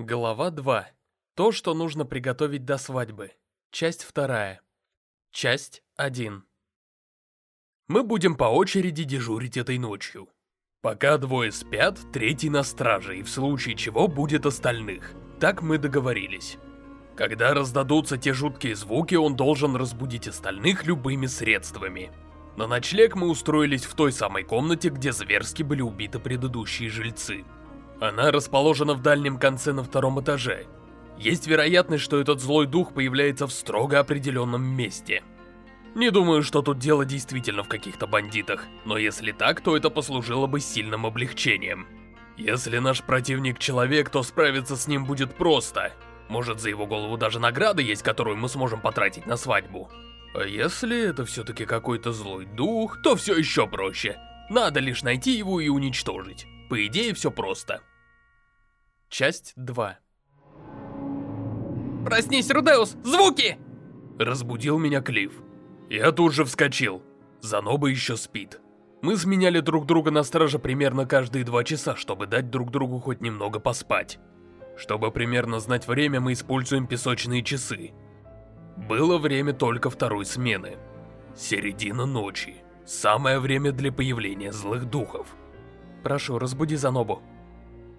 Глава 2. То, что нужно приготовить до свадьбы. Часть 2. Часть 1. Мы будем по очереди дежурить этой ночью. Пока двое спят, третий на страже, и в случае чего будет остальных. Так мы договорились. Когда раздадутся те жуткие звуки, он должен разбудить остальных любыми средствами. На ночлег мы устроились в той самой комнате, где зверски были убиты предыдущие жильцы. Она расположена в дальнем конце на втором этаже. Есть вероятность, что этот злой дух появляется в строго определенном месте. Не думаю, что тут дело действительно в каких-то бандитах, но если так, то это послужило бы сильным облегчением. Если наш противник человек, то справиться с ним будет просто. Может, за его голову даже награда есть, которую мы сможем потратить на свадьбу. А если это все-таки какой-то злой дух, то все еще проще. Надо лишь найти его и уничтожить. По идее, все просто. Часть 2 Проснись, Рудеус! Звуки! Разбудил меня Клифф. Я тут же вскочил. Заноба еще спит. Мы сменяли друг друга на страже примерно каждые два часа, чтобы дать друг другу хоть немного поспать. Чтобы примерно знать время, мы используем песочные часы. Было время только второй смены. Середина ночи. Самое время для появления злых духов. Прошу, разбуди Занобу.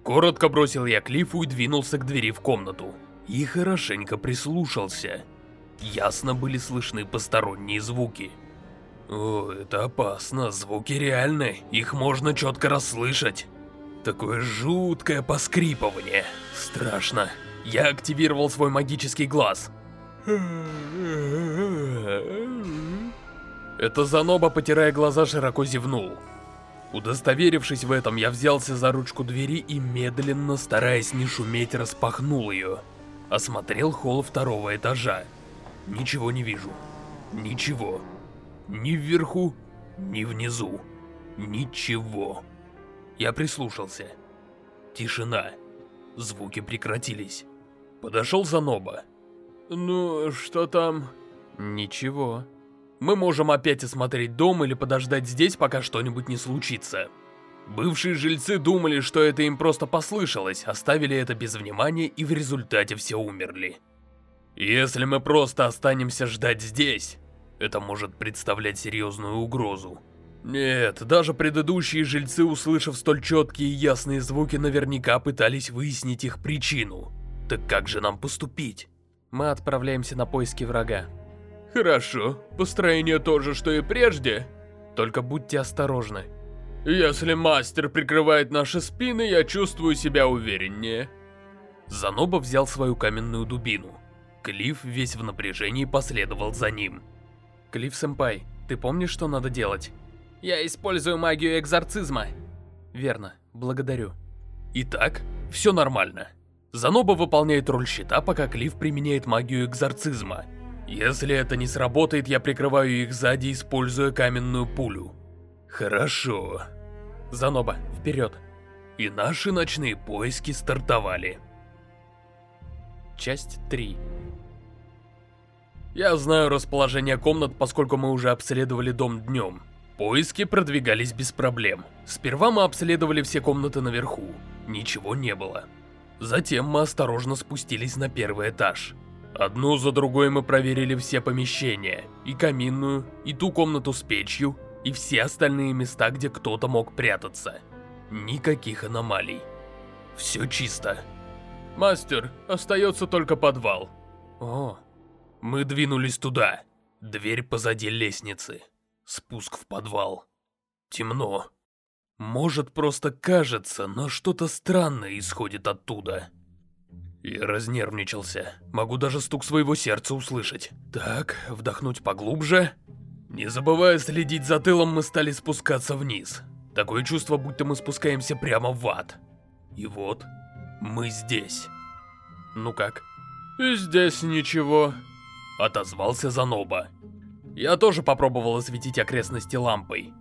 Коротко бросил я Клиффу и двинулся к двери в комнату. И хорошенько прислушался. Ясно были слышны посторонние звуки. О, это опасно, звуки реальны, их можно четко расслышать. Такое жуткое поскрипывание. Страшно. Я активировал свой магический глаз. Это Заноба, потирая глаза, широко зевнул. Удостоверившись в этом, я взялся за ручку двери и медленно, стараясь не шуметь, распахнул ее. Осмотрел холл второго этажа. Ничего не вижу. Ничего. Ни вверху, ни внизу. Ничего. Я прислушался. Тишина. Звуки прекратились. Подошел Заноба. Ну, что там? Ничего. Мы можем опять осмотреть дом или подождать здесь, пока что-нибудь не случится. Бывшие жильцы думали, что это им просто послышалось, оставили это без внимания и в результате все умерли. Если мы просто останемся ждать здесь, это может представлять серьезную угрозу. Нет, даже предыдущие жильцы, услышав столь четкие и ясные звуки, наверняка пытались выяснить их причину. Так как же нам поступить? Мы отправляемся на поиски врага. Хорошо, построение то же, что и прежде. Только будьте осторожны. Если мастер прикрывает наши спины, я чувствую себя увереннее. Заноба взял свою каменную дубину. Клифф весь в напряжении последовал за ним. Клифф-сэмпай, ты помнишь, что надо делать? Я использую магию экзорцизма. Верно, благодарю. Итак, все нормально. Заноба выполняет роль щита, пока Клифф применяет магию экзорцизма. Если это не сработает, я прикрываю их сзади, используя каменную пулю. Хорошо. Заноба, вперед. И наши ночные поиски стартовали. Часть 3 Я знаю расположение комнат, поскольку мы уже обследовали дом днем. Поиски продвигались без проблем. Сперва мы обследовали все комнаты наверху. Ничего не было. Затем мы осторожно спустились на первый этаж. Одну за другой мы проверили все помещения, и каминную, и ту комнату с печью, и все остальные места, где кто-то мог прятаться. Никаких аномалий. Все чисто. Мастер, остается только подвал. О, мы двинулись туда. Дверь позади лестницы. Спуск в подвал. Темно. Может, просто кажется, но что-то странное исходит оттуда. Я разнервничался. Могу даже стук своего сердца услышать. Так, вдохнуть поглубже. Не забывая следить за тылом, мы стали спускаться вниз. Такое чувство, будто мы спускаемся прямо в ад. И вот, мы здесь. Ну как? И здесь ничего. Отозвался Заноба. Я тоже попробовал осветить окрестности лампой.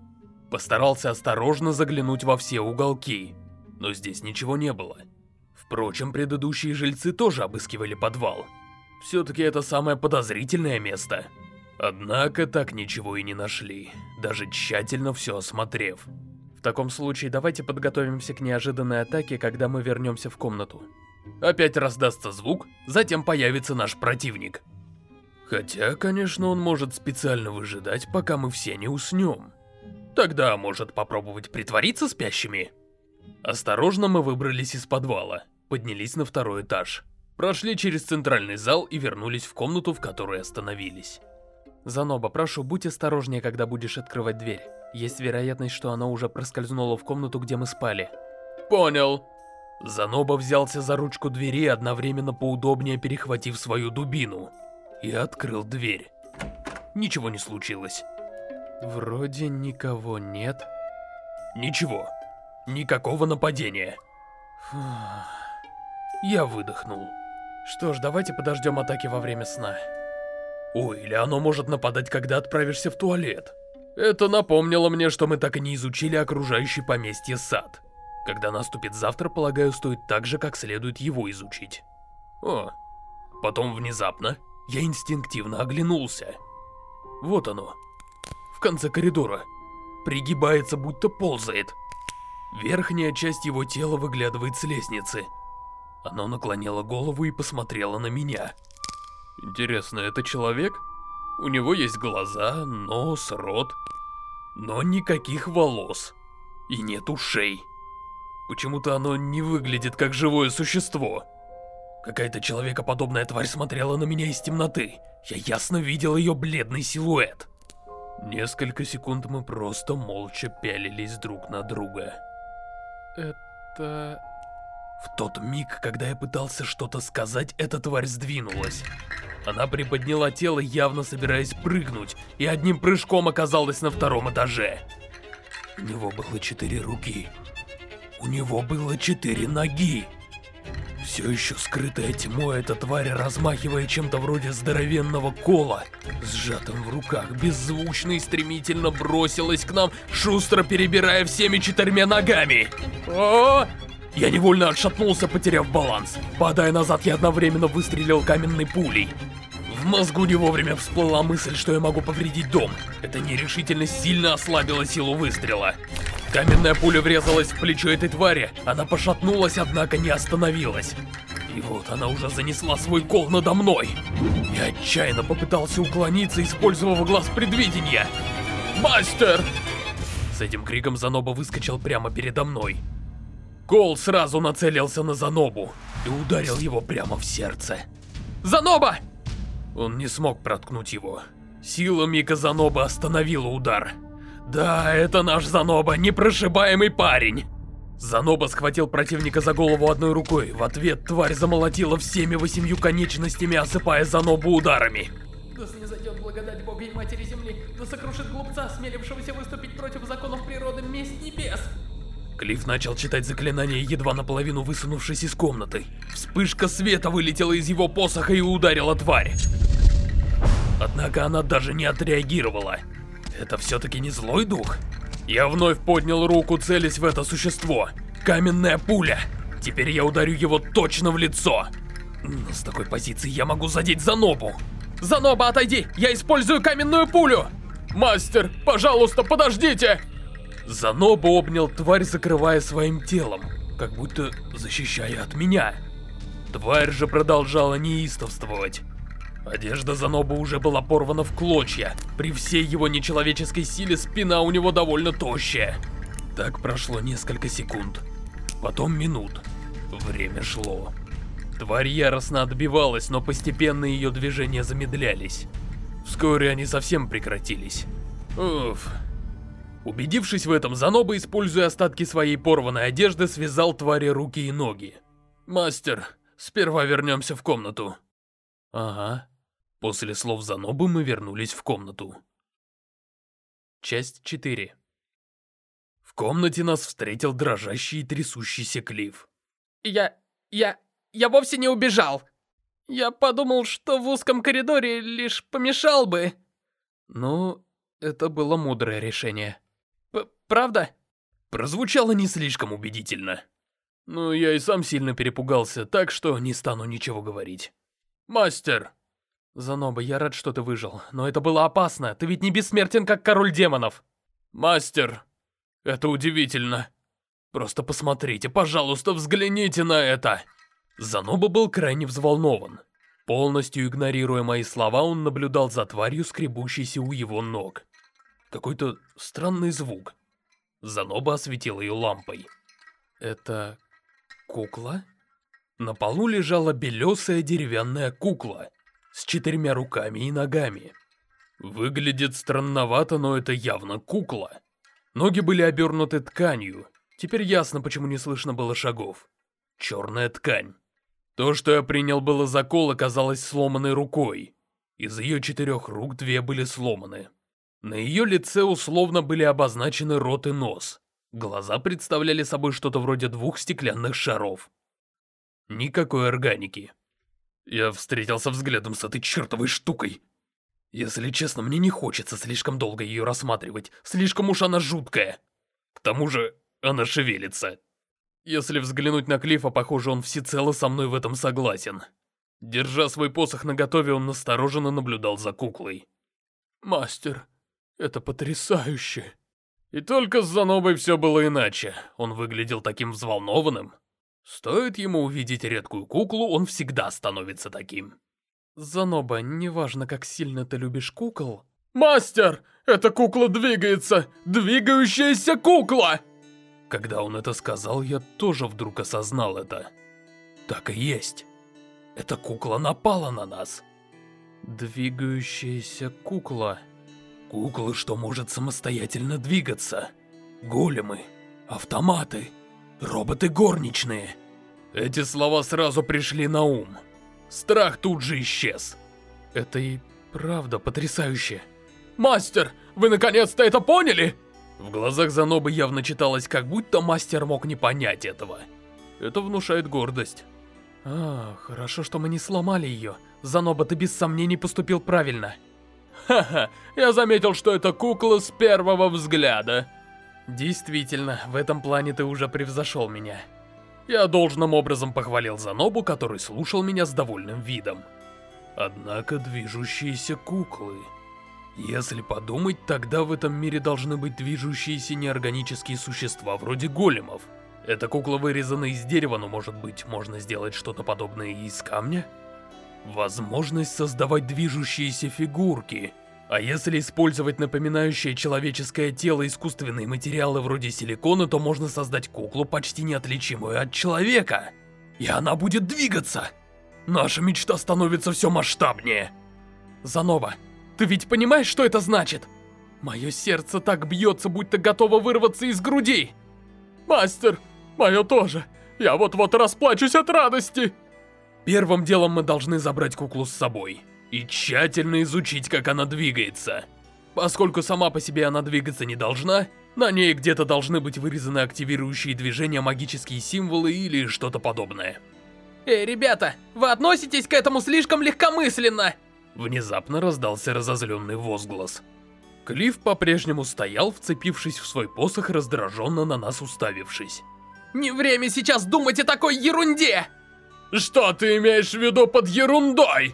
Постарался осторожно заглянуть во все уголки, но здесь ничего не было. Впрочем, предыдущие жильцы тоже обыскивали подвал. Все-таки это самое подозрительное место. Однако так ничего и не нашли, даже тщательно все осмотрев. В таком случае давайте подготовимся к неожиданной атаке, когда мы вернемся в комнату. Опять раздастся звук, затем появится наш противник. Хотя, конечно, он может специально выжидать, пока мы все не уснем. Тогда может попробовать притвориться спящими. Осторожно мы выбрались из подвала, поднялись на второй этаж, прошли через центральный зал и вернулись в комнату, в которой остановились. Заноба, прошу, будь осторожнее, когда будешь открывать дверь. Есть вероятность, что она уже проскользнула в комнату, где мы спали. Понял. Заноба взялся за ручку двери, одновременно поудобнее перехватив свою дубину. И открыл дверь. Ничего не случилось. Вроде никого нет. Ничего. Никакого нападения. Фух. Я выдохнул. Что ж, давайте подождем атаки во время сна. Ой, или оно может нападать, когда отправишься в туалет. Это напомнило мне, что мы так и не изучили окружающий поместье сад. Когда наступит завтра, полагаю, стоит так же, как следует его изучить. О, потом внезапно я инстинктивно оглянулся. Вот оно. В конце коридора. Пригибается, будто ползает. Верхняя часть его тела выглядывает с лестницы. Оно наклонило голову и посмотрело на меня. Интересно, это человек? У него есть глаза, нос, рот, но никаких волос. И нет ушей. Почему-то оно не выглядит как живое существо. Какая-то человекоподобная тварь смотрела на меня из темноты. Я ясно видел ее бледный силуэт. Несколько секунд мы просто молча пялились друг на друга. Это... В тот миг, когда я пытался что-то сказать, эта тварь сдвинулась. Она приподняла тело, явно собираясь прыгнуть, и одним прыжком оказалась на втором этаже. У него было четыре руки. У него было четыре ноги. Все еще скрытая тьмой, эта тварь, размахивая чем-то вроде здоровенного кола, сжатым в руках, беззвучно и стремительно бросилась к нам, шустро перебирая всеми четырьмя ногами. О! Я невольно отшатнулся, потеряв баланс. Падая назад, я одновременно выстрелил каменной пулей. В мозгу не вовремя всплыла мысль, что я могу повредить дом. Эта нерешительность сильно ослабила силу выстрела. Каменная пуля врезалась в плечо этой твари, она пошатнулась, однако не остановилась. И вот она уже занесла свой кол надо мной. Я отчаянно попытался уклониться, использовав глаз предвидения. «Мастер!» С этим криком Заноба выскочил прямо передо мной. Кол сразу нацелился на Занобу и ударил его прямо в сердце. «Заноба!» Он не смог проткнуть его. Сила Мика Заноба остановила удар. Да, это наш Заноба, непрошибаемый парень. Заноба схватил противника за голову одной рукой. В ответ тварь замолотила всеми восемью конечностями, осыпая Занобу ударами. Да снизойдет благодать Бога и Матери Земли, да сокрушит глупца, осмелившегося выступить против законов природы месть небес. Клифф начал читать заклинание, едва наполовину высунувшись из комнаты. Вспышка света вылетела из его посоха и ударила тварь. Однако она даже не отреагировала. Это все-таки не злой дух? Я вновь поднял руку, целясь в это существо. Каменная пуля. Теперь я ударю его точно в лицо. Но с такой позиции я могу задеть Занобу. Заноба, отойди! Я использую каменную пулю! Мастер, пожалуйста, подождите! Заноба обнял тварь, закрывая своим телом, как будто защищая от меня. Тварь же продолжала неистовствовать. Одежда Заноба уже была порвана в клочья. При всей его нечеловеческой силе спина у него довольно тощая. Так прошло несколько секунд. Потом минут. Время шло. Тварь яростно отбивалась, но постепенно ее движения замедлялись. Вскоре они совсем прекратились. Уф. Убедившись в этом, Заноба, используя остатки своей порванной одежды, связал твари руки и ноги. «Мастер, сперва вернемся в комнату». «Ага». После слов Занобы мы вернулись в комнату. Часть 4 В комнате нас встретил дрожащий и трясущийся Клифф. «Я... я... я вовсе не убежал. Я подумал, что в узком коридоре лишь помешал бы». Ну, это было мудрое решение. Правда? Прозвучало не слишком убедительно. Но я и сам сильно перепугался, так что не стану ничего говорить. «Мастер!» Заноба, я рад, что ты выжил, но это было опасно. Ты ведь не бессмертен, как король демонов. Мастер, это удивительно. Просто посмотрите, пожалуйста, взгляните на это. Заноба был крайне взволнован. Полностью игнорируя мои слова, он наблюдал за тварью, скребущейся у его ног. Какой-то странный звук. Заноба осветил ее лампой. Это кукла? На полу лежала белесая деревянная кукла с четырьмя руками и ногами. Выглядит странновато, но это явно кукла. Ноги были обернуты тканью. Теперь ясно, почему не слышно было шагов. Черная ткань. То, что я принял было за кол, оказалось сломанной рукой. Из ее четырех рук две были сломаны. На ее лице условно были обозначены рот и нос. Глаза представляли собой что-то вроде двух стеклянных шаров. Никакой органики. Я встретился взглядом с этой чертовой штукой. Если честно, мне не хочется слишком долго ее рассматривать, слишком уж она жуткая. К тому же, она шевелится. Если взглянуть на Клифа, похоже, он всецело со мной в этом согласен. Держа свой посох наготове, он настороженно наблюдал за куклой. «Мастер, это потрясающе!» И только с Занобой все было иначе. Он выглядел таким взволнованным. Стоит ему увидеть редкую куклу, он всегда становится таким. Заноба, неважно, как сильно ты любишь кукол... «Мастер! Эта кукла двигается! Двигающаяся кукла!» Когда он это сказал, я тоже вдруг осознал это. Так и есть. Эта кукла напала на нас. Двигающаяся кукла. Кукла, что может самостоятельно двигаться. Големы, автоматы, роботы горничные. Эти слова сразу пришли на ум. Страх тут же исчез. Это и правда потрясающе. «Мастер, вы наконец-то это поняли?» В глазах Занобы явно читалось, как будто мастер мог не понять этого. Это внушает гордость. А, хорошо, что мы не сломали ее. Заноба, ты без сомнений поступил правильно. Ха-ха, я заметил, что это кукла с первого взгляда. Действительно, в этом плане ты уже превзошел меня. Я должным образом похвалил Занобу, который слушал меня с довольным видом. Однако движущиеся куклы... Если подумать, тогда в этом мире должны быть движущиеся неорганические существа вроде големов. Эта кукла вырезана из дерева, но может быть можно сделать что-то подобное и из камня? Возможность создавать движущиеся фигурки — а если использовать напоминающее человеческое тело искусственные материалы вроде силикона, то можно создать куклу, почти неотличимую от человека. И она будет двигаться. Наша мечта становится все масштабнее. Занова, ты ведь понимаешь, что это значит? Мое сердце так бьется, будто готово вырваться из груди. Мастер, мое тоже. Я вот-вот расплачусь от радости. Первым делом мы должны забрать куклу с собой и тщательно изучить, как она двигается. Поскольку сама по себе она двигаться не должна, на ней где-то должны быть вырезаны активирующие движения магические символы или что-то подобное. Эй, ребята, вы относитесь к этому слишком легкомысленно! Внезапно раздался разозленный возглас. Клифф по-прежнему стоял, вцепившись в свой посох, раздраженно на нас уставившись. Не время сейчас думать о такой ерунде! Что ты имеешь в виду под ерундой?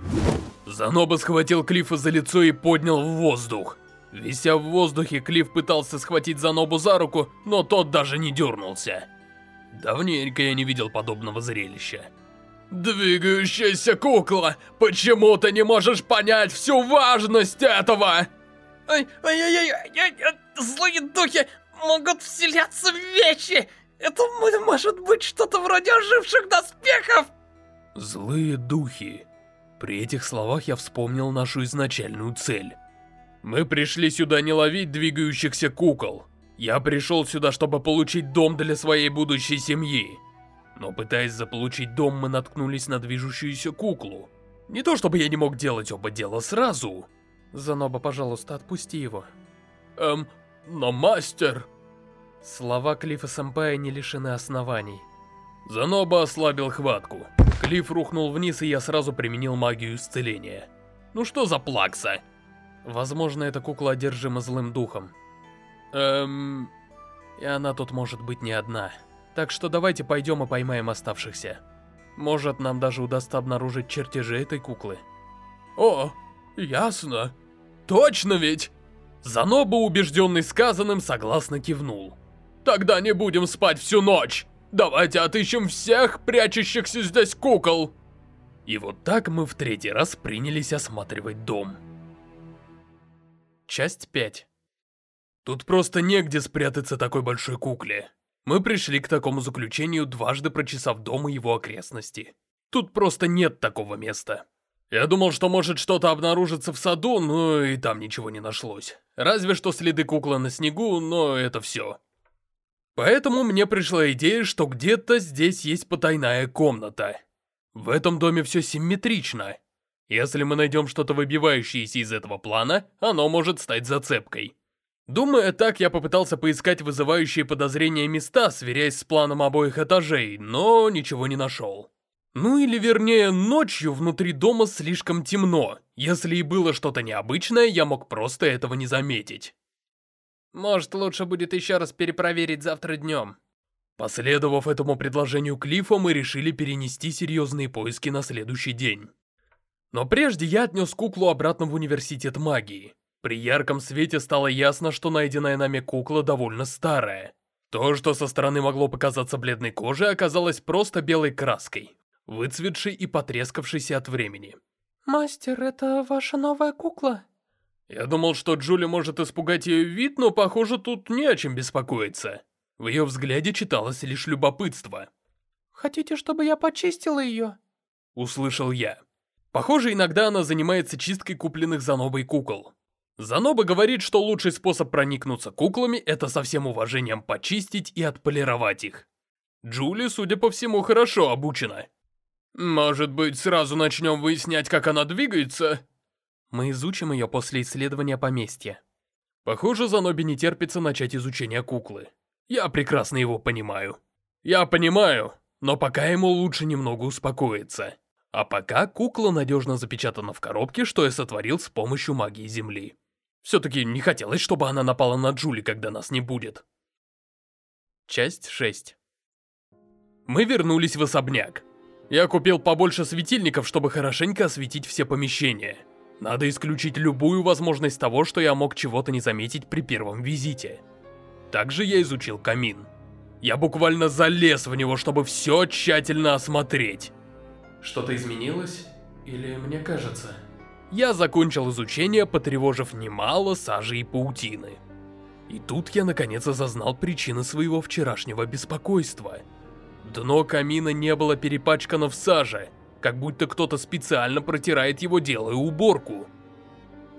Заноба схватил Клиффа за лицо и поднял в воздух. Вися в воздухе, Клифф пытался схватить Занобу за руку, но тот даже не дернулся. Давненько я не видел подобного зрелища. «Двигающаяся кукла! Почему ты не можешь понять всю важность этого?» Ай-ай-ай-ай! Злые духи могут вселяться в вещи! Это может быть что-то вроде оживших доспехов! Злые духи. При этих словах я вспомнил нашу изначальную цель. Мы пришли сюда не ловить двигающихся кукол. Я пришел сюда, чтобы получить дом для своей будущей семьи. Но пытаясь заполучить дом, мы наткнулись на движущуюся куклу. Не то чтобы я не мог делать оба дела сразу. Заноба, пожалуйста, отпусти его. Эм, но мастер... Слова Клиффа Сэмпая не лишены оснований. Заноба ослабил хватку. Клифф рухнул вниз, и я сразу применил магию исцеления. Ну что за плакса? Возможно, эта кукла одержима злым духом. Эм... И она тут может быть не одна. Так что давайте пойдем и поймаем оставшихся. Может, нам даже удастся обнаружить чертежи этой куклы. О, ясно. Точно ведь? Заноба, убежденный сказанным, согласно кивнул. Тогда не будем спать всю ночь. Давайте отыщем всех прячущихся здесь кукол. И вот так мы в третий раз принялись осматривать дом. Часть 5 Тут просто негде спрятаться такой большой кукле. Мы пришли к такому заключению, дважды прочесав дом и его окрестности. Тут просто нет такого места. Я думал, что может что-то обнаружиться в саду, но и там ничего не нашлось. Разве что следы куклы на снегу, но это все. Поэтому мне пришла идея, что где-то здесь есть потайная комната. В этом доме все симметрично. Если мы найдем что-то выбивающееся из этого плана, оно может стать зацепкой. Думая так, я попытался поискать вызывающие подозрения места, сверяясь с планом обоих этажей, но ничего не нашел. Ну или вернее, ночью внутри дома слишком темно. Если и было что-то необычное, я мог просто этого не заметить. Может, лучше будет еще раз перепроверить завтра днем. Последовав этому предложению Клиффа, мы решили перенести серьезные поиски на следующий день. Но прежде я отнес куклу обратно в университет магии. При ярком свете стало ясно, что найденная нами кукла довольно старая. То, что со стороны могло показаться бледной кожей, оказалось просто белой краской, выцветшей и потрескавшейся от времени. «Мастер, это ваша новая кукла?» Я думал, что Джули может испугать ее вид, но, похоже, тут не о чем беспокоиться. В ее взгляде читалось лишь любопытство. «Хотите, чтобы я почистила ее?» Услышал я. Похоже, иногда она занимается чисткой купленных за новой кукол. Заноба говорит, что лучший способ проникнуться куклами – это со всем уважением почистить и отполировать их. Джули, судя по всему, хорошо обучена. Может быть, сразу начнем выяснять, как она двигается? Мы изучим ее после исследования поместья. Похоже, Занобе не терпится начать изучение куклы. Я прекрасно его понимаю. Я понимаю, но пока ему лучше немного успокоиться. А пока кукла надежно запечатана в коробке, что я сотворил с помощью магии Земли. Все-таки не хотелось, чтобы она напала на Джули, когда нас не будет. Часть 6 Мы вернулись в особняк. Я купил побольше светильников, чтобы хорошенько осветить все помещения. Надо исключить любую возможность того, что я мог чего-то не заметить при первом визите. Также я изучил камин. Я буквально залез в него, чтобы все тщательно осмотреть. Что-то изменилось? Или мне кажется? я закончил изучение, потревожив немало сажи и паутины. И тут я наконец осознал причины своего вчерашнего беспокойства. Дно камина не было перепачкано в саже, как будто кто-то специально протирает его, делая уборку.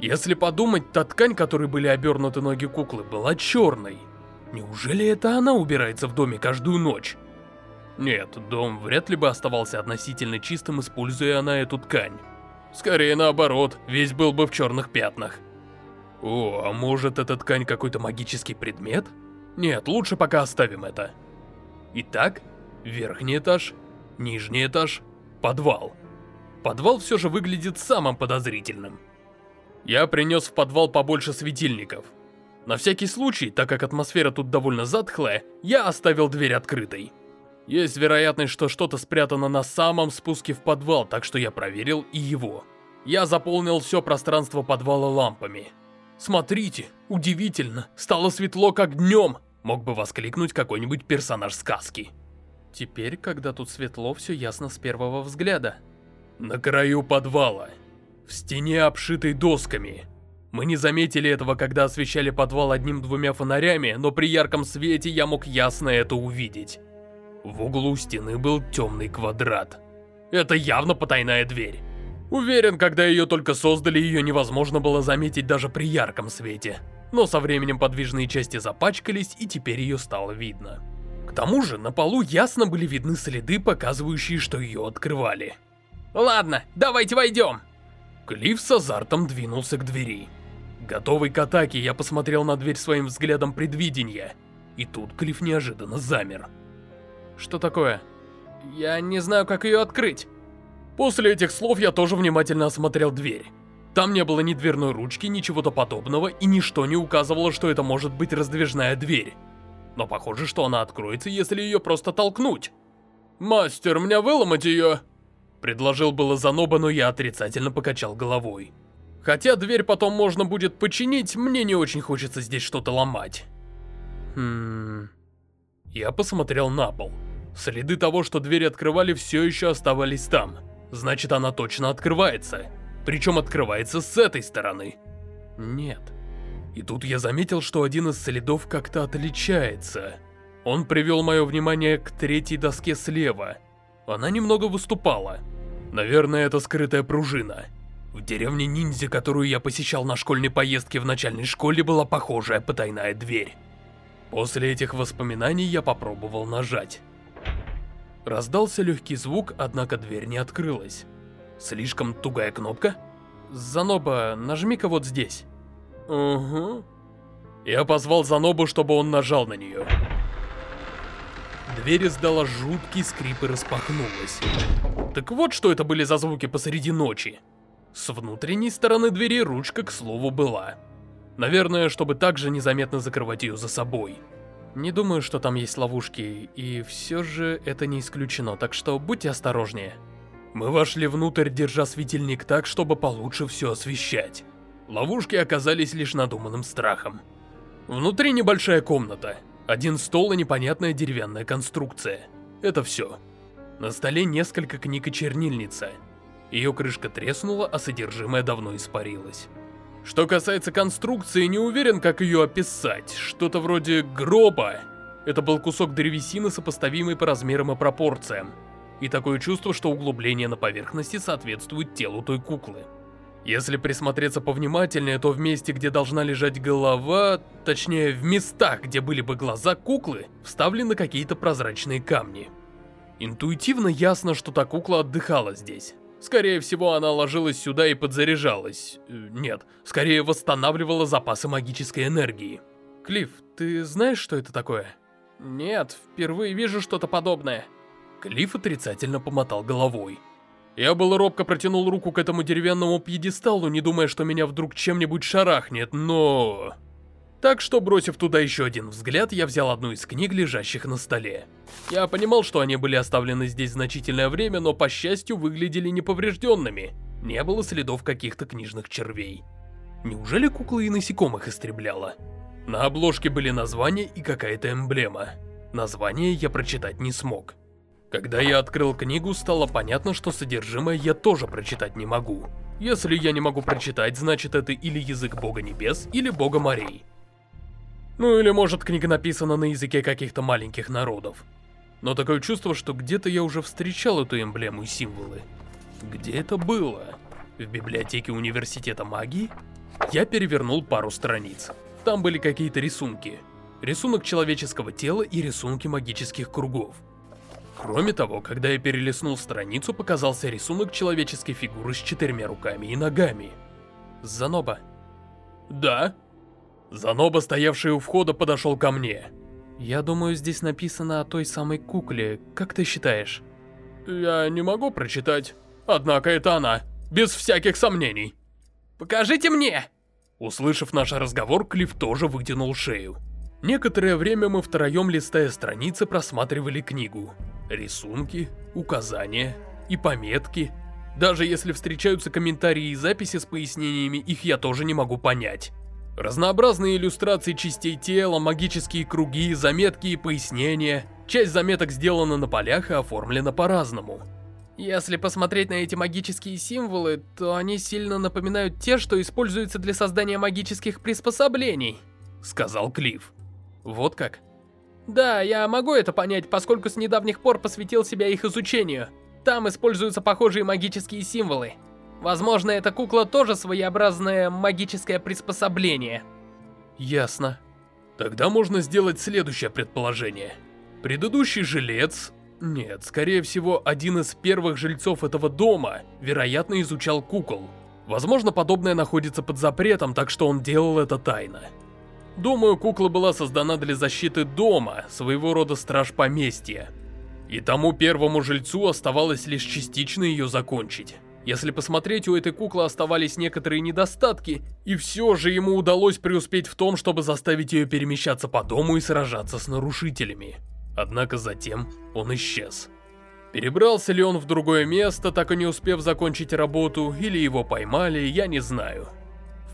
Если подумать, та ткань, которой были обернуты ноги куклы, была черной. Неужели это она убирается в доме каждую ночь? Нет, дом вряд ли бы оставался относительно чистым, используя она эту ткань. Скорее наоборот, весь был бы в черных пятнах. О, а может эта ткань какой-то магический предмет? Нет, лучше пока оставим это. Итак, верхний этаж, нижний этаж, подвал. Подвал все же выглядит самым подозрительным. Я принес в подвал побольше светильников. На всякий случай, так как атмосфера тут довольно затхлая, я оставил дверь открытой. Есть вероятность, что что-то спрятано на самом спуске в подвал, так что я проверил и его. Я заполнил все пространство подвала лампами. Смотрите, удивительно, стало светло как днем, мог бы воскликнуть какой-нибудь персонаж сказки. Теперь, когда тут светло, все ясно с первого взгляда. На краю подвала, в стене обшитой досками. Мы не заметили этого, когда освещали подвал одним-двумя фонарями, но при ярком свете я мог ясно это увидеть. В углу стены был темный квадрат. Это явно потайная дверь. Уверен, когда ее только создали, ее невозможно было заметить даже при ярком свете. Но со временем подвижные части запачкались, и теперь ее стало видно. К тому же, на полу ясно были видны следы, показывающие, что ее открывали. Ладно, давайте войдем. Клифф с азартом двинулся к двери. Готовый к атаке, я посмотрел на дверь своим взглядом предвидения. И тут Клифф неожиданно замер. Что такое? Я не знаю, как ее открыть. После этих слов я тоже внимательно осмотрел дверь. Там не было ни дверной ручки, ни чего-то подобного, и ничто не указывало, что это может быть раздвижная дверь. Но похоже, что она откроется, если ее просто толкнуть. «Мастер, мне выломать ее?» Предложил было Заноба, но я отрицательно покачал головой. Хотя дверь потом можно будет починить, мне не очень хочется здесь что-то ломать. Хм... Я посмотрел на пол. Следы того, что дверь открывали, все еще оставались там. Значит, она точно открывается. Причем открывается с этой стороны. Нет. И тут я заметил, что один из следов как-то отличается. Он привел мое внимание к третьей доске слева. Она немного выступала. Наверное, это скрытая пружина. В деревне ниндзя, которую я посещал на школьной поездке в начальной школе, была похожая потайная дверь. После этих воспоминаний я попробовал нажать. Раздался легкий звук, однако дверь не открылась. Слишком тугая кнопка? Заноба, нажми-ка вот здесь. Угу. Я позвал Занобу, чтобы он нажал на нее. Дверь издала жуткий скрип и распахнулась. Так вот, что это были за звуки посреди ночи. С внутренней стороны двери ручка, к слову, была. Наверное, чтобы также незаметно закрывать ее за собой. Не думаю, что там есть ловушки, и все же это не исключено, так что будьте осторожнее. Мы вошли внутрь, держа светильник так, чтобы получше все освещать. Ловушки оказались лишь надуманным страхом. Внутри небольшая комната, один стол и непонятная деревянная конструкция. Это все. На столе несколько книг и чернильница. Ее крышка треснула, а содержимое давно испарилось. Что касается конструкции, не уверен, как ее описать. Что-то вроде гроба. Это был кусок древесины, сопоставимый по размерам и пропорциям. И такое чувство, что углубление на поверхности соответствует телу той куклы. Если присмотреться повнимательнее, то в месте, где должна лежать голова, точнее в местах, где были бы глаза куклы, вставлены какие-то прозрачные камни. Интуитивно ясно, что та кукла отдыхала здесь. Скорее всего, она ложилась сюда и подзаряжалась. Э, нет, скорее восстанавливала запасы магической энергии. Клифф, ты знаешь, что это такое? Нет, впервые вижу что-то подобное. Клифф отрицательно помотал головой. Я было робко протянул руку к этому деревянному пьедесталу, не думая, что меня вдруг чем-нибудь шарахнет, но... Так что, бросив туда еще один взгляд, я взял одну из книг, лежащих на столе. Я понимал, что они были оставлены здесь значительное время, но, по счастью, выглядели неповрежденными. Не было следов каких-то книжных червей. Неужели кукла и насекомых истребляла? На обложке были названия и какая-то эмблема. Название я прочитать не смог. Когда я открыл книгу, стало понятно, что содержимое я тоже прочитать не могу. Если я не могу прочитать, значит это или язык бога небес, или бога морей. Ну или может книга написана на языке каких-то маленьких народов. Но такое чувство, что где-то я уже встречал эту эмблему и символы. Где это было? В библиотеке университета магии? Я перевернул пару страниц. Там были какие-то рисунки. Рисунок человеческого тела и рисунки магических кругов. Кроме того, когда я перелистнул страницу, показался рисунок человеческой фигуры с четырьмя руками и ногами. Заноба. Да? Заноба, стоявший у входа, подошел ко мне. Я думаю, здесь написано о той самой кукле. Как ты считаешь? Я не могу прочитать. Однако это она. Без всяких сомнений. Покажите мне! Услышав наш разговор, Клифф тоже вытянул шею. Некоторое время мы втроем, листая страницы, просматривали книгу. Рисунки, указания и пометки. Даже если встречаются комментарии и записи с пояснениями, их я тоже не могу понять. Разнообразные иллюстрации частей тела, магические круги, заметки и пояснения. Часть заметок сделана на полях и оформлена по-разному. Если посмотреть на эти магические символы, то они сильно напоминают те, что используются для создания магических приспособлений, сказал Клифф. Вот как? Да, я могу это понять, поскольку с недавних пор посвятил себя их изучению. Там используются похожие магические символы. Возможно, эта кукла тоже своеобразное магическое приспособление. Ясно. Тогда можно сделать следующее предположение. Предыдущий жилец... Нет, скорее всего, один из первых жильцов этого дома, вероятно, изучал кукол. Возможно, подобное находится под запретом, так что он делал это тайно. Думаю, кукла была создана для защиты дома, своего рода страж поместья. И тому первому жильцу оставалось лишь частично ее закончить. Если посмотреть, у этой куклы оставались некоторые недостатки, и все же ему удалось преуспеть в том, чтобы заставить ее перемещаться по дому и сражаться с нарушителями. Однако затем он исчез. Перебрался ли он в другое место, так и не успев закончить работу, или его поймали, я не знаю.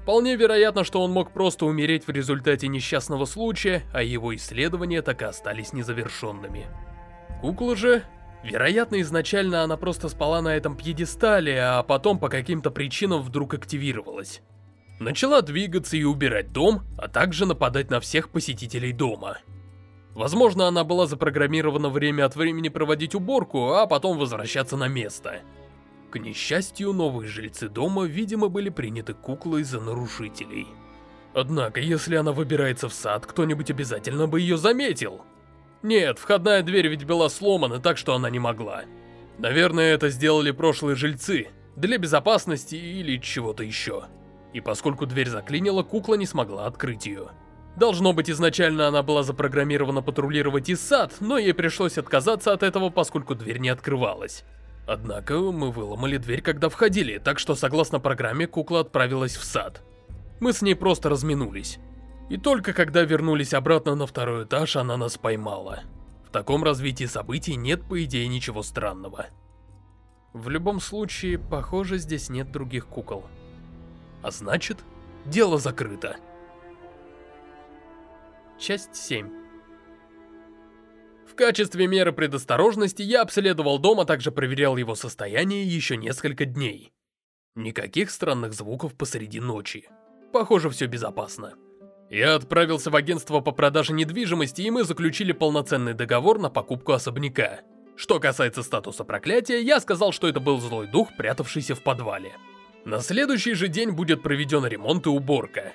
Вполне вероятно, что он мог просто умереть в результате несчастного случая, а его исследования так и остались незавершенными. Кукла же... Вероятно, изначально она просто спала на этом пьедестале, а потом по каким-то причинам вдруг активировалась. Начала двигаться и убирать дом, а также нападать на всех посетителей дома. Возможно, она была запрограммирована время от времени проводить уборку, а потом возвращаться на место. К несчастью, новые жильцы дома, видимо, были приняты куклой за нарушителей. Однако, если она выбирается в сад, кто-нибудь обязательно бы ее заметил. Нет, входная дверь ведь была сломана, так что она не могла. Наверное, это сделали прошлые жильцы, для безопасности или чего-то еще. И поскольку дверь заклинила, кукла не смогла открыть ее. Должно быть, изначально она была запрограммирована патрулировать и сад, но ей пришлось отказаться от этого, поскольку дверь не открывалась. Однако мы выломали дверь, когда входили, так что согласно программе кукла отправилась в сад. Мы с ней просто разминулись. И только когда вернулись обратно на второй этаж, она нас поймала. В таком развитии событий нет, по идее, ничего странного. В любом случае, похоже, здесь нет других кукол. А значит, дело закрыто. Часть 7 В качестве меры предосторожности я обследовал дом, а также проверял его состояние еще несколько дней. Никаких странных звуков посреди ночи. Похоже, все безопасно. Я отправился в агентство по продаже недвижимости, и мы заключили полноценный договор на покупку особняка. Что касается статуса проклятия, я сказал, что это был злой дух, прятавшийся в подвале. На следующий же день будет проведен ремонт и уборка.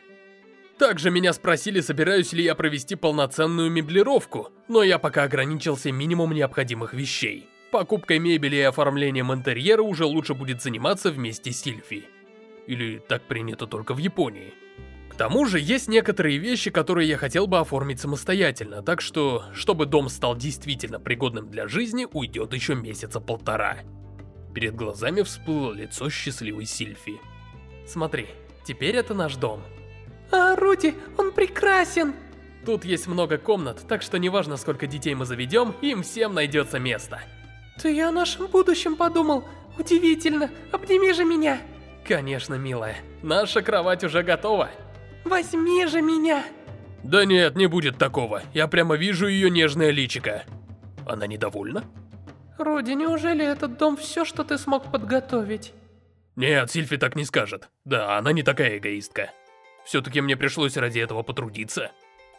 Также меня спросили, собираюсь ли я провести полноценную меблировку, но я пока ограничился минимум необходимых вещей. Покупкой мебели и оформлением интерьера уже лучше будет заниматься вместе с Сильфи. Или так принято только в Японии. К тому же, есть некоторые вещи, которые я хотел бы оформить самостоятельно, так что, чтобы дом стал действительно пригодным для жизни, уйдет еще месяца полтора. Перед глазами всплыло лицо счастливой Сильфи. Смотри, теперь это наш дом. А, Руди, он прекрасен! Тут есть много комнат, так что неважно, сколько детей мы заведем, им всем найдется место. Ты о нашем будущем подумал. Удивительно. Обними же меня. Конечно, милая. Наша кровать уже готова. Возьми же меня. Да нет, не будет такого. Я прямо вижу ее нежное личико. Она недовольна? Руди, неужели этот дом все, что ты смог подготовить? Нет, Сильфи так не скажет. Да, она не такая эгоистка. Все-таки мне пришлось ради этого потрудиться.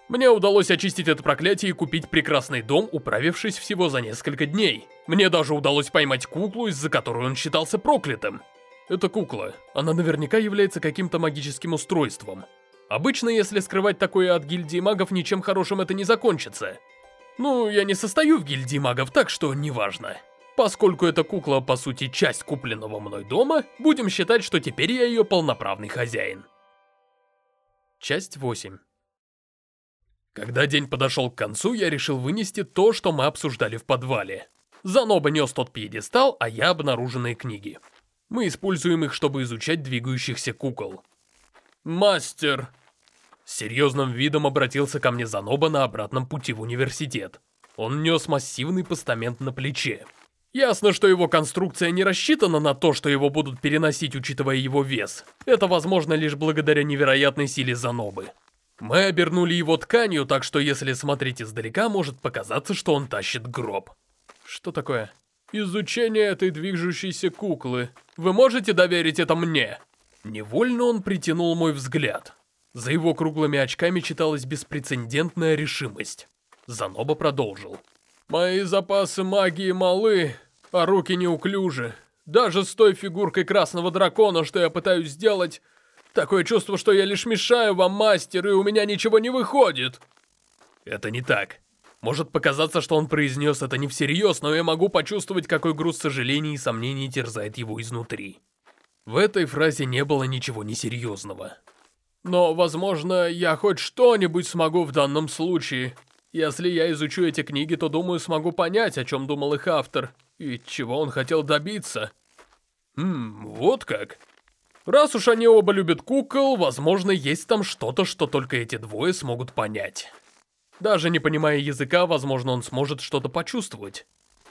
Мне удалось очистить это проклятие и купить прекрасный дом, управившись всего за несколько дней. Мне даже удалось поймать куклу, из-за которой он считался проклятым. Это кукла. Она наверняка является каким-то магическим устройством. Обычно, если скрывать такое от гильдии магов, ничем хорошим это не закончится. Ну, я не состою в гильдии магов, так что неважно. Поскольку эта кукла, по сути, часть купленного мной дома, будем считать, что теперь я ее полноправный хозяин. Часть 8 Когда день подошел к концу, я решил вынести то, что мы обсуждали в подвале. Заноба нес тот пьедестал, а я обнаруженные книги. Мы используем их, чтобы изучать двигающихся кукол. «Мастер!» С серьезным видом обратился ко мне Заноба на обратном пути в университет. Он нес массивный постамент на плече. Ясно, что его конструкция не рассчитана на то, что его будут переносить, учитывая его вес. Это возможно лишь благодаря невероятной силе Занобы. Мы обернули его тканью, так что если смотреть издалека, может показаться, что он тащит гроб. Что такое? Изучение этой движущейся куклы. Вы можете доверить это мне? Невольно он притянул мой взгляд. За его круглыми очками читалась беспрецедентная решимость. Заноба продолжил. Мои запасы магии малы, а руки неуклюжи. Даже с той фигуркой красного дракона, что я пытаюсь сделать, такое чувство, что я лишь мешаю вам, мастер, и у меня ничего не выходит. Это не так. Может показаться, что он произнес это не всерьез, но я могу почувствовать, какой груз сожалений и сомнений терзает его изнутри. В этой фразе не было ничего несерьезного. Но, возможно, я хоть что-нибудь смогу в данном случае. Если я изучу эти книги, то, думаю, смогу понять, о чем думал их автор, и чего он хотел добиться. Хм, вот как. Раз уж они оба любят кукол, возможно, есть там что-то, что только эти двое смогут понять. Даже не понимая языка, возможно, он сможет что-то почувствовать.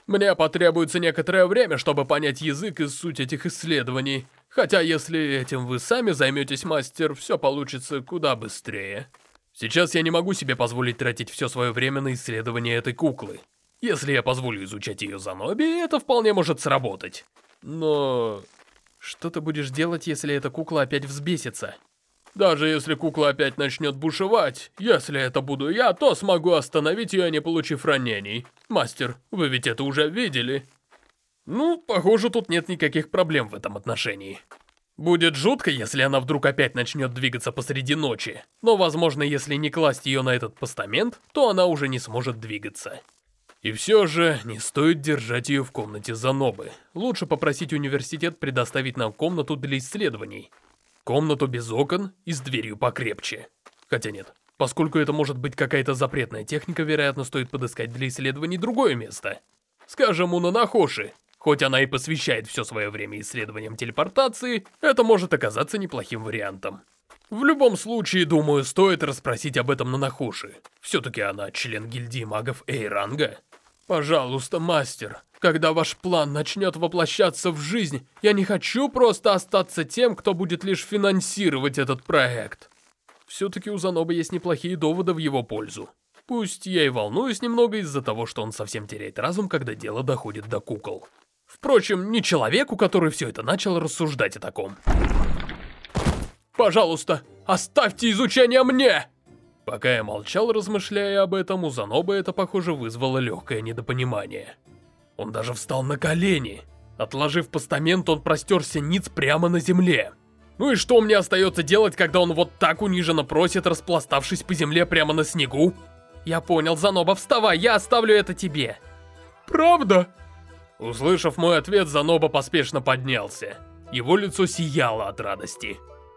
Мне потребуется некоторое время, чтобы понять язык и суть этих исследований. Хотя, если этим вы сами займетесь, мастер, все получится куда быстрее. Сейчас я не могу себе позволить тратить все свое время на исследование этой куклы. Если я позволю изучать ее Заноби, это вполне может сработать. Но... Что ты будешь делать, если эта кукла опять взбесится? Даже если кукла опять начнет бушевать, если это буду я, то смогу остановить ее, не получив ранений. Мастер, вы ведь это уже видели. Ну, похоже, тут нет никаких проблем в этом отношении. Будет жутко, если она вдруг опять начнет двигаться посреди ночи, но, возможно, если не класть ее на этот постамент, то она уже не сможет двигаться. И все же, не стоит держать ее в комнате Занобы. Лучше попросить университет предоставить нам комнату для исследований. Комнату без окон и с дверью покрепче. Хотя нет, поскольку это может быть какая-то запретная техника, вероятно, стоит подыскать для исследований другое место. Скажем, у Нанахоши. Хоть она и посвящает все свое время исследованиям телепортации, это может оказаться неплохим вариантом. В любом случае, думаю, стоит расспросить об этом Нанахоши. Все-таки она член гильдии магов Эйранга. Пожалуйста, мастер, когда ваш план начнет воплощаться в жизнь, я не хочу просто остаться тем, кто будет лишь финансировать этот проект. Все-таки у Заноба есть неплохие доводы в его пользу. Пусть я и волнуюсь немного из-за того, что он совсем теряет разум, когда дело доходит до кукол. Впрочем, не человеку, который все это начал рассуждать о таком. Пожалуйста, оставьте изучение мне! Пока я молчал, размышляя об этом, у Заноба это, похоже, вызвало легкое недопонимание. Он даже встал на колени. Отложив постамент, он простерся ниц прямо на земле. Ну и что мне остается делать, когда он вот так униженно просит, распластавшись по земле прямо на снегу? Я понял, Заноба, вставай, я оставлю это тебе. Правда? Услышав мой ответ, Заноба поспешно поднялся. Его лицо сияло от радости.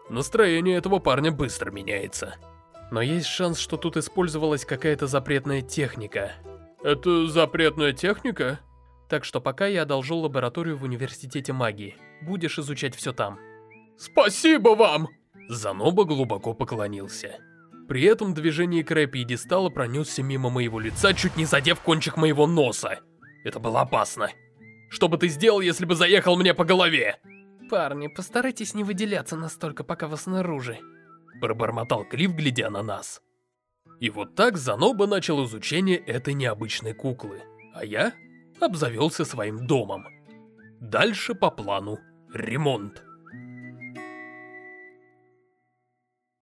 Настроение этого парня быстро меняется. Но есть шанс, что тут использовалась какая-то запретная техника. Это запретная техника? Так что пока я одолжил лабораторию в университете магии. Будешь изучать все там. Спасибо вам! Заноба глубоко поклонился. При этом движение края пьедестала пронесся мимо моего лица, чуть не задев кончик моего носа. Это было опасно. Что бы ты сделал, если бы заехал мне по голове? Парни, постарайтесь не выделяться настолько, пока вы снаружи. Пробормотал Клифф, глядя на нас. И вот так Заноба начал изучение этой необычной куклы, а я обзавелся своим домом. Дальше по плану ремонт.